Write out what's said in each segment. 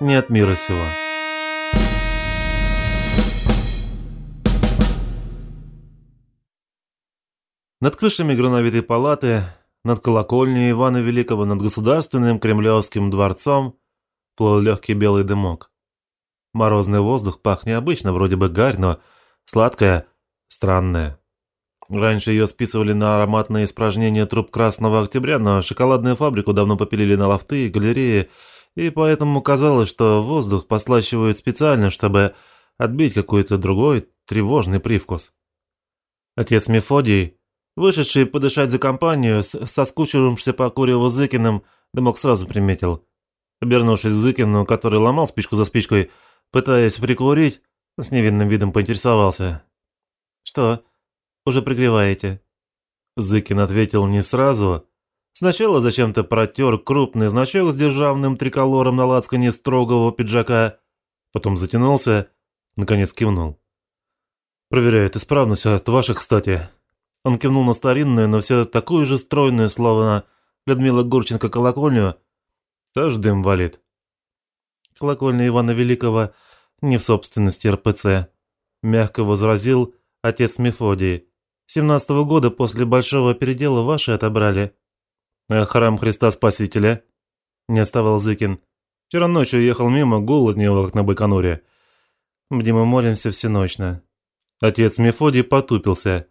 не от мира сего. Над крышами грановитой палаты, над колокольней Ивана Великого, над государственным кремлевским дворцом плыл легкий белый дымок. Морозный воздух пах необычно, вроде бы гарь, но сладкое, странное. Раньше ее списывали на ароматные испражнения труб Красного Октября, но шоколадную фабрику давно попилили на лофты и галереи, и поэтому казалось, что воздух послащивают специально, чтобы отбить какой-то другой тревожный привкус. Отец Мефодий, вышедший подышать за компанию, соскучившимся по Куреву Зыкиным, дымок сразу приметил. Обернувшись к Зыкину, который ломал спичку за спичкой, пытаясь прикурить, с невинным видом поинтересовался. «Что?» уже пригреваете». Зыкин ответил не сразу. Сначала зачем-то протер крупный значок с державным триколором на лацкане строгого пиджака, потом затянулся, наконец кивнул. «Проверяет исправность от ваших, кстати». Он кивнул на старинную, но все такую же стройную, словно Людмила Гурченко колокольню. Тоже дым валит. Колокольня Ивана Великого не в собственности РПЦ, мягко возразил отец Мефодий. Семнадцатого года после большого передела ваши отобрали. А храм Христа Спасителя? Не оставал Зыкин. Вчера ночью ехал мимо, гул от него, как на Байконуре. Где мы молимся всеночно. Отец Мефодий потупился.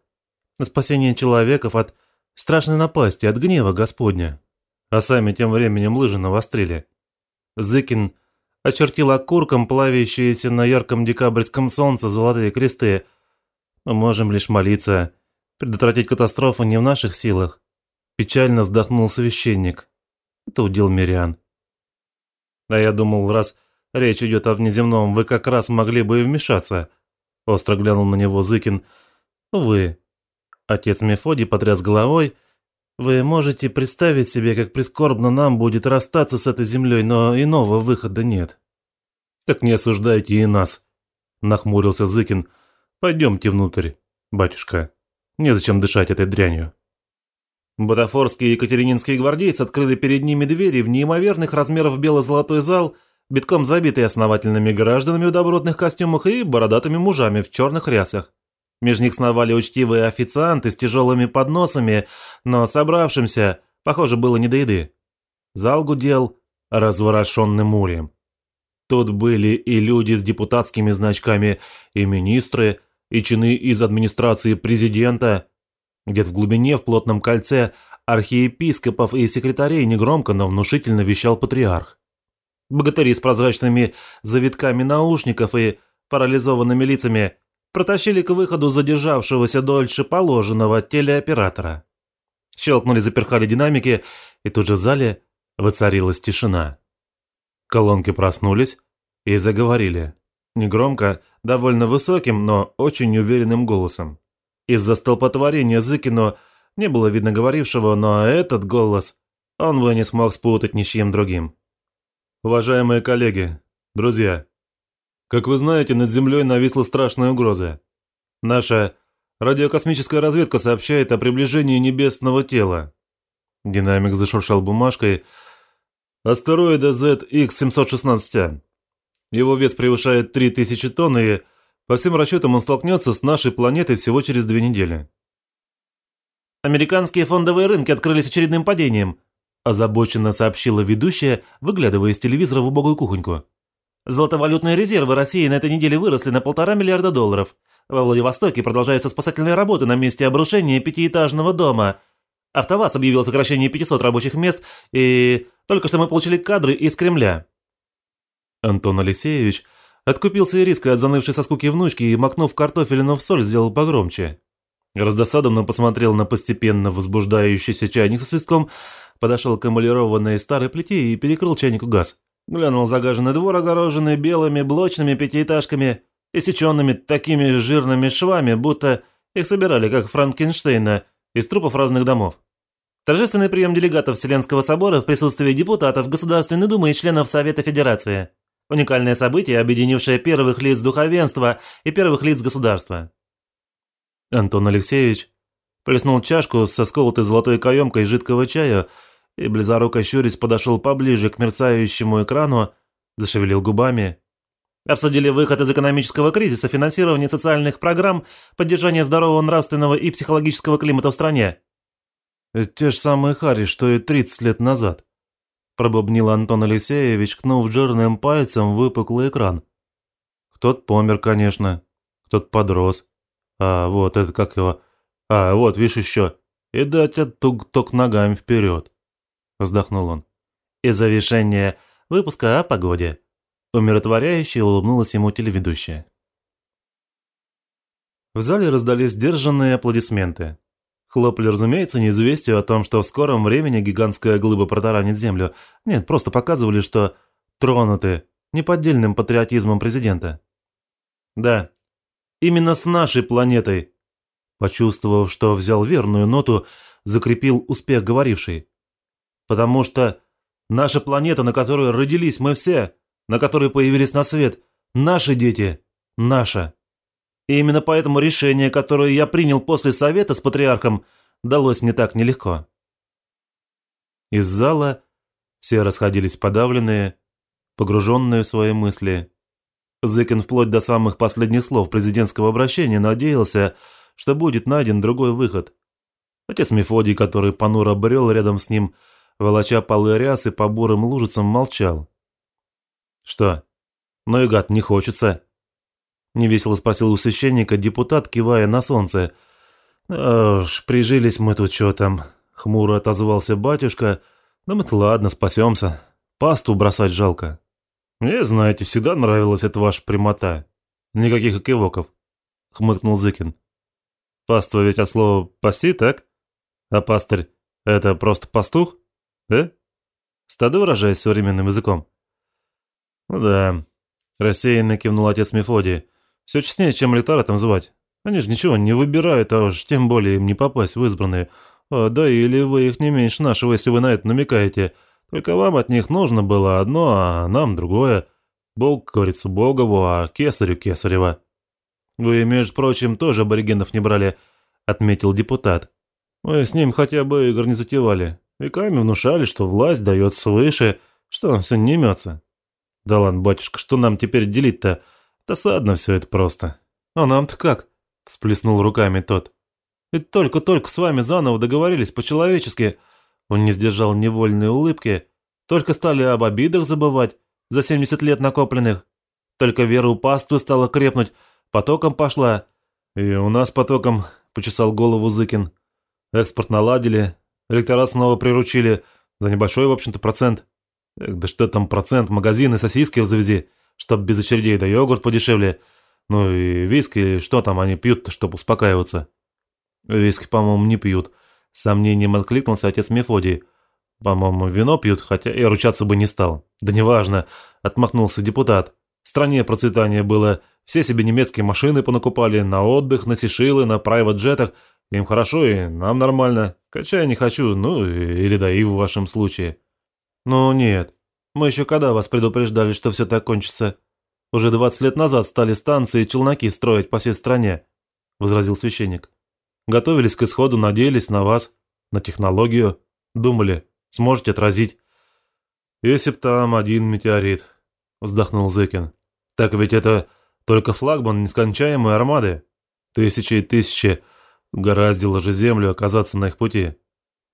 На спасение человеков от страшной напасти, от гнева Господня. А сами тем временем лыжи навострили. Зыкин очертил окурком плавящиеся на ярком декабрьском солнце золотые кресты. Мы можем лишь молиться Предотвратить катастрофу не в наших силах. Печально вздохнул священник. Это удел мирян. А я думал, раз речь идет о внеземном, вы как раз могли бы и вмешаться. Остро глянул на него Зыкин. Вы. Отец Мефодий потряс головой. Вы можете представить себе, как прискорбно нам будет расстаться с этой землей, но иного выхода нет. Так не осуждайте и нас, нахмурился Зыкин. Пойдемте внутрь, батюшка. Незачем дышать этой дрянью. Бутафорские и екатерининские гвардейцы открыли перед ними двери в неимоверных размеров бело-золотой зал, битком забитый основательными гражданами в добротных костюмах и бородатыми мужами в черных рясах. Меж них сновали учтивые официанты с тяжелыми подносами, но собравшимся, похоже, было не до еды. Зал гудел разворошенным мурием. Тут были и люди с депутатскими значками, и министры, и чины из администрации президента. Где-то в глубине, в плотном кольце, архиепископов и секретарей негромко, но внушительно вещал патриарх. Богатыри с прозрачными завитками наушников и парализованными лицами протащили к выходу задержавшегося дольше положенного телеоператора. Щелкнули, заперхали динамики, и тут же в зале воцарилась тишина. Колонки проснулись и заговорили. Негромко, довольно высоким, но очень уверенным голосом. Из-за столпотворения Зыкину не было видно говорившего, но этот голос он бы не смог спутать ни с чьим другим. Уважаемые коллеги, друзья, как вы знаете, над Землей нависла страшная угроза. Наша радиокосмическая разведка сообщает о приближении небесного тела. Динамик зашуршал бумажкой. Астероида ZX-716. Его вес превышает 3000 тонн, и по всем расчетам он столкнется с нашей планетой всего через две недели. «Американские фондовые рынки открылись очередным падением», озабоченно сообщила ведущая, выглядывая из телевизора в убогую кухоньку. «Золотовалютные резервы России на этой неделе выросли на полтора миллиарда долларов. Во Владивостоке продолжаются спасательные работы на месте обрушения пятиэтажного дома. АвтоВАЗ объявил сокращение 500 рабочих мест, и только что мы получили кадры из Кремля». Антон Алексеевич откупился и риска от занывшей со скуки внучки и, макнув картофелину в соль, сделал погромче. Раздосадованно посмотрел на постепенно возбуждающийся чайник со свистком, подошел к эмалированной старой плите и перекрыл чайнику газ. Глянул загаженный двор, огороженный белыми блочными пятиэтажками, иссеченными такими жирными швами, будто их собирали, как Франкенштейна, из трупов разных домов. Торжественный прием делегатов Вселенского собора в присутствии депутатов Государственной Думы и членов Совета Федерации. Уникальное событие, объединившее первых лиц духовенства и первых лиц государства. Антон Алексеевич плеснул чашку со сколотой золотой каемкой жидкого чая и, близоруко щурясь, подошел поближе к мерцающему экрану, зашевелил губами. Обсудили выход из экономического кризиса, финансирование социальных программ, поддержание здорового нравственного и психологического климата в стране. Те же самые Хари, что и 30 лет назад. Пробубнил Антон Алексеевич, кнув жирным пальцем выпуклый экран. Кто-то помер, конечно, кто-то подрос. А вот это как его... А, вот, видишь еще. И дать оттук-ток ногами вперед. Вздохнул он. Из завершения выпуска о погоде. Умиротворяюще улыбнулась ему телеведущая. В зале раздались сдержанные аплодисменты. Хлопали, разумеется, неизвестию о том, что в скором времени гигантская глыба протаранит землю. Нет, просто показывали, что тронуты неподдельным патриотизмом президента. Да, именно с нашей планетой. Почувствовав, что взял верную ноту, закрепил успех говоривший. Потому что наша планета, на которой родились мы все, на которой появились на свет, наши дети, наша. И именно поэтому решение, которое я принял после совета с патриархом, далось мне так нелегко. Из зала все расходились подавленные, погруженные в свои мысли. Зыкин вплоть до самых последних слов президентского обращения надеялся, что будет найден другой выход. Отец Мефодий, который понуро брел рядом с ним, волоча полы рясы по бурым лужицам, молчал. «Что? Ну и гад, не хочется?» Невесело спросил у священника депутат, кивая на солнце. «Ох, прижились мы тут что там?» Хмуро отозвался батюшка. «Да мы-то ладно, спасемся. Пасту бросать жалко». «Мне, знаете, всегда нравилась эта ваша прямота. Никаких экивоков», — хмыкнул Зыкин. «Паства ведь от слова «пасти», так? А пастырь — это просто пастух, да? Стадо выражаясь современным языком?» «Ну да», — рассеянно кивнул отец Мефодий. «Все честнее, чем литаратом звать. Они же ничего не выбирают, а уж тем более им не попасть в избранные. А, да или вы их не меньше нашего, если вы на это намекаете. Только вам от них нужно было одно, а нам другое. Бог, говорится, Богову, а кесарю кесарева». «Вы, между прочим, тоже аборигенов не брали», — отметил депутат. «Мы с ним хотя бы игр не затевали. Веками внушали, что власть дает свыше, что все не имется. Да ладно, батюшка, что нам теперь делить-то? Досадно все это просто. А нам-то как? Всплеснул руками тот. Ведь только-только с вами заново договорились по-человечески. Он не сдержал невольной улыбки. Только стали об обидах забывать за 70 лет накопленных. Только вера у паствы стала крепнуть, потоком пошла. И у нас потоком, почесал голову Зыкин. Экспорт наладили, электорат снова приручили, за небольшой, в общем-то, процент. Эх, да что там процент, магазины, сосиски завези, чтоб без очередей, да йогурт подешевле. Ну и виски, что там они пьют-то, чтоб успокаиваться? Виски, по-моему, не пьют. С сомнением откликнулся отец Мефодий. По-моему, вино пьют, хотя я ручаться бы не стал. Да неважно, отмахнулся депутат. В стране процветание было. Все себе немецкие машины понакупали, на отдых, на сишилы, на прайват-джетах. Им хорошо и нам нормально. Качая не хочу, ну или да и в вашем случае. «Ну нет. Мы еще когда вас предупреждали, что все так кончится? Уже двадцать лет назад стали станции и челноки строить по всей стране», — возразил священник. «Готовились к исходу, надеялись на вас, на технологию. Думали, сможете отразить». «Если б там один метеорит», — вздохнул Зыкин. «Так ведь это только флагман нескончаемой армады. Тысячи и тысячи гораздило же Землю оказаться на их пути.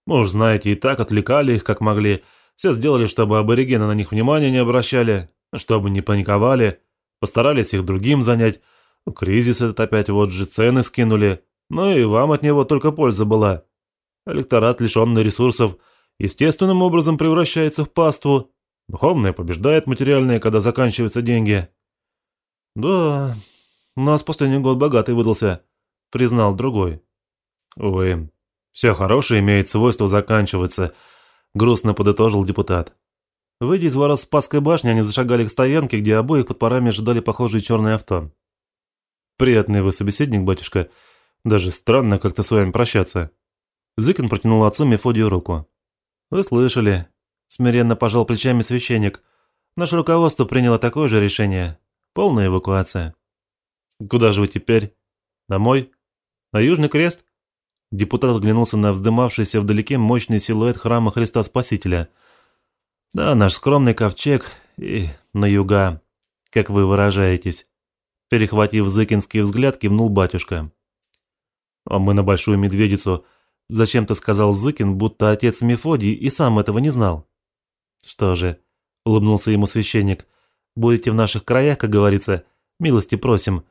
Мы уж знаете, и так отвлекали их, как могли». Все сделали, чтобы аборигены на них внимания не обращали, чтобы не паниковали, постарались их другим занять. Кризис этот опять вот же цены скинули. Ну и вам от него только польза была. Электорат, лишенный ресурсов, естественным образом превращается в паству. Духовное побеждает материальное, когда заканчиваются деньги. Да, у нас последний год богатый выдался, признал другой. Увы, все хорошее имеет свойство заканчиваться – грустно подытожил депутат. Выйдя из ворот Спасской башни, они зашагали к стоянке, где обоих под парами ожидали похожие черные авто. «Приятный вы собеседник, батюшка. Даже странно как-то с вами прощаться». Зыкин протянул отцу Мефодию руку. «Вы слышали?» Смиренно пожал плечами священник. «Наше руководство приняло такое же решение. Полная эвакуация». «Куда же вы теперь? Домой? На Южный Крест?» Депутат оглянулся на вздымавшийся вдалеке мощный силуэт храма Христа Спасителя. Да, наш скромный ковчег и на юга, как вы выражаетесь. Перехватив зыкинский взгляд, кивнул батюшка. А мы на Большую Медведицу. Зачем-то сказал Зыкин, будто отец Мефодий и сам этого не знал. Что же, улыбнулся ему священник, будете в наших краях, как говорится, милости просим.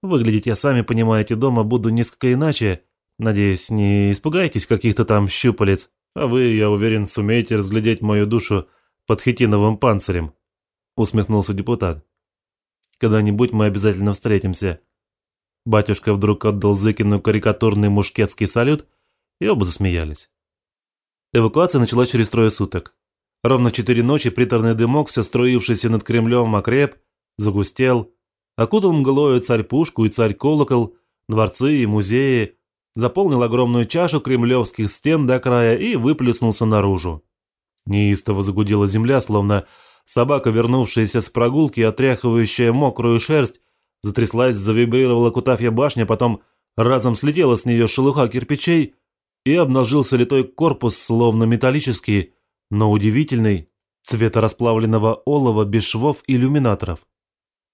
Выглядеть я, сами понимаете, дома буду несколько иначе. Надеюсь, не испугаетесь каких-то там щупалец, а вы, я уверен, сумеете разглядеть мою душу под хитиновым панцирем», — усмехнулся депутат. «Когда-нибудь мы обязательно встретимся». Батюшка вдруг отдал Зыкину карикатурный мушкетский салют, и оба засмеялись. Эвакуация началась через трое суток. Ровно в четыре ночи приторный дымок, все строившийся над Кремлем, окреп, загустел, окутал мглою царь-пушку и царь-колокол, дворцы и музеи, заполнил огромную чашу кремлевских стен до края и выплеснулся наружу. Неистово загудела земля, словно собака, вернувшаяся с прогулки, отряхивающая мокрую шерсть, затряслась, завибрировала Кутафья башня, потом разом слетела с нее шелуха кирпичей, и обнажился литой корпус, словно металлический, но удивительный, цвета расплавленного олова без швов иллюминаторов.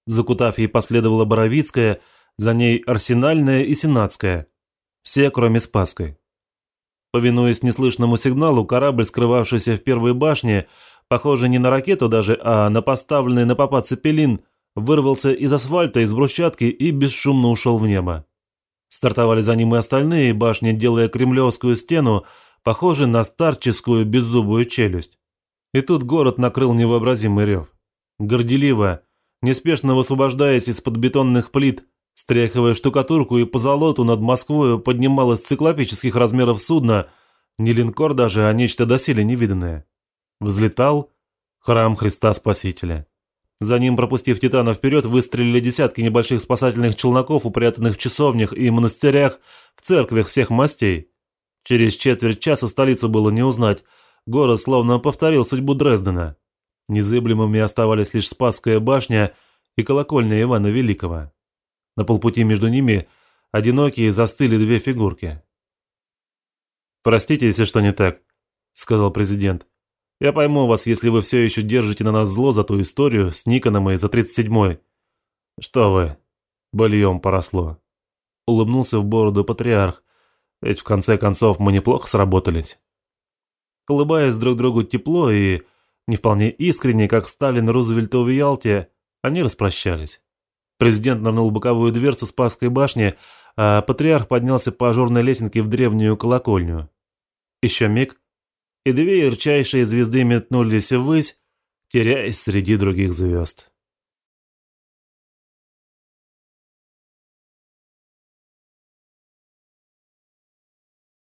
За Кутафьей последовала Боровицкая, за ней Арсенальная и Сенатская. Все, кроме Спасской. Повинуясь неслышному сигналу, корабль, скрывавшийся в первой башне, похожий не на ракету даже, а на поставленный на попад цепелин, вырвался из асфальта, из брусчатки и бесшумно ушел в небо. Стартовали за ним и остальные башни, делая кремлевскую стену, похожей на старческую беззубую челюсть. И тут город накрыл невообразимый рев. Горделиво, неспешно высвобождаясь из-под бетонных плит, Стряхивая штукатурку и позолоту над Москвой поднималось циклопических размеров судно, не линкор даже, а нечто доселе невиданное. Взлетал храм Христа Спасителя. За ним, пропустив Титана вперед, выстрелили десятки небольших спасательных челноков, упрятанных в часовнях и монастырях, в церквях всех мастей. Через четверть часа столицу было не узнать. Город словно повторил судьбу Дрездена. Незыблемыми оставались лишь Спасская башня и колокольня Ивана Великого. На полпути между ними одинокие застыли две фигурки. «Простите, если что не так», — сказал президент. «Я пойму вас, если вы все еще держите на нас зло за ту историю с Никоном и за 37-й. Что вы, больем поросло». Улыбнулся в бороду патриарх, ведь в конце концов мы неплохо сработались. Улыбаясь друг другу тепло и не вполне искренне, как Сталин Рузвельта в Ялте, они распрощались. Президент нырнул боковую дверцу Спасской башни, а патриарх поднялся по ажурной лесенке в древнюю колокольню. Еще миг, и две ярчайшие звезды метнулись ввысь, теряясь среди других звезд.